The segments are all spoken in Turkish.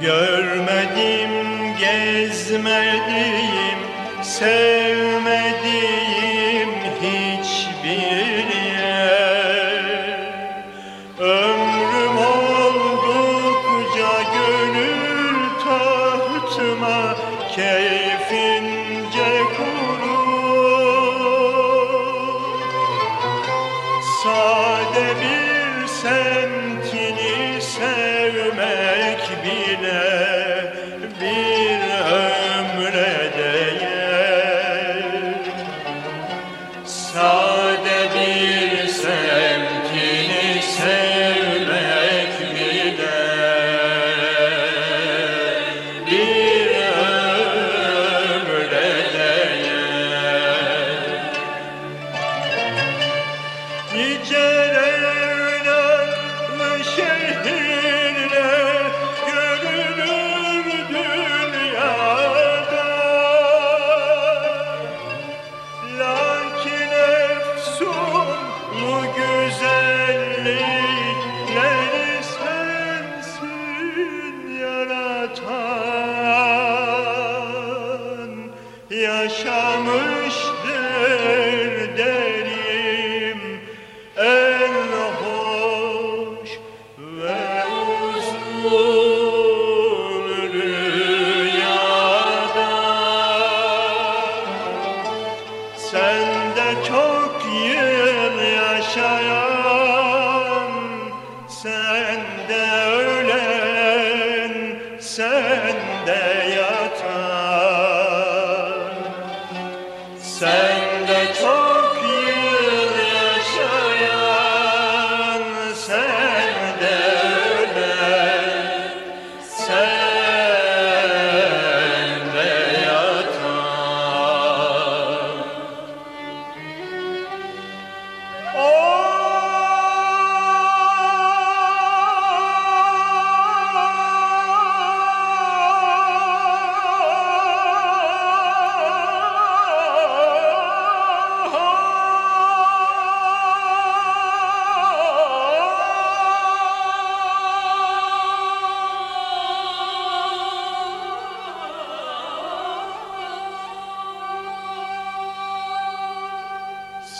Görmedim, gezmedim, sevmedim. seninkini sevmek bile bir ömre değer. Sade bir semtini sevmek yaşamıştır derim en hoş ve uzun.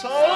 soul.